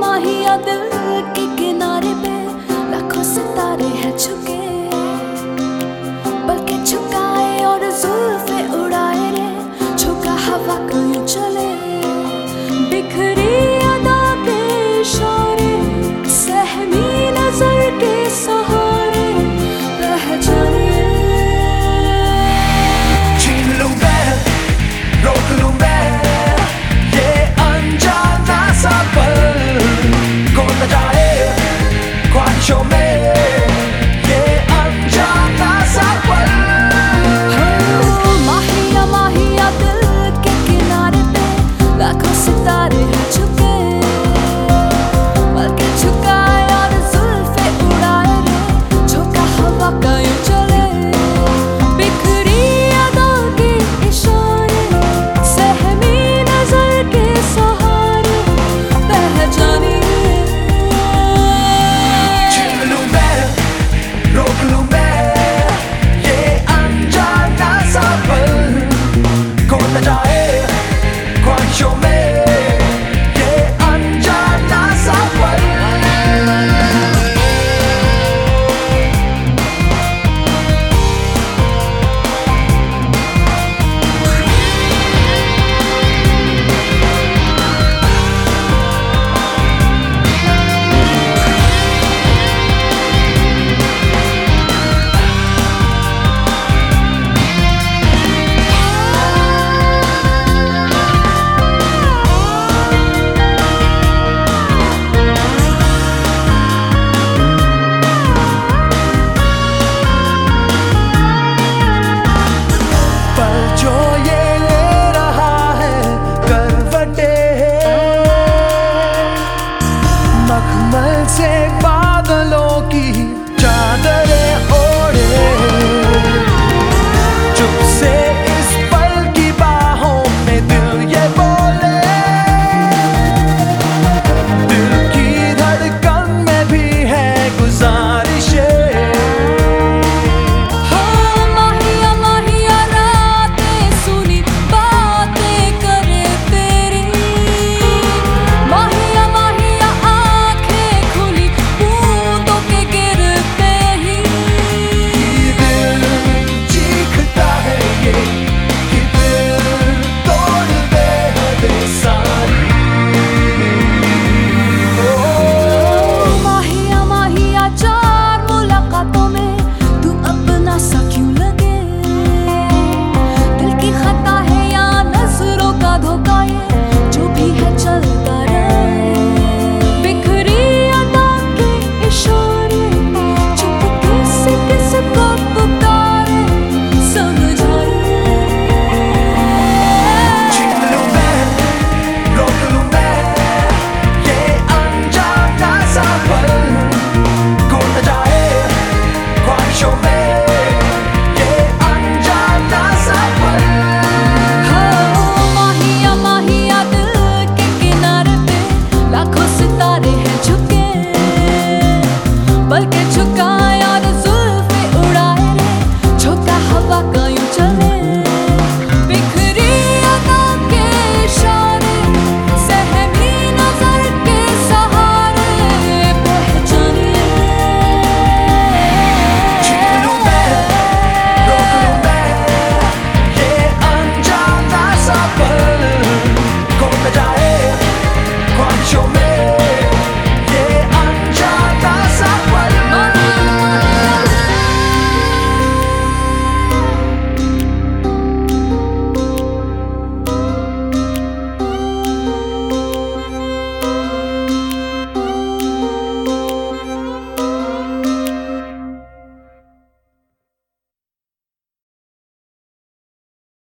माहिया दिल के किनारे पे लाखों सितारे हैं छुके। show me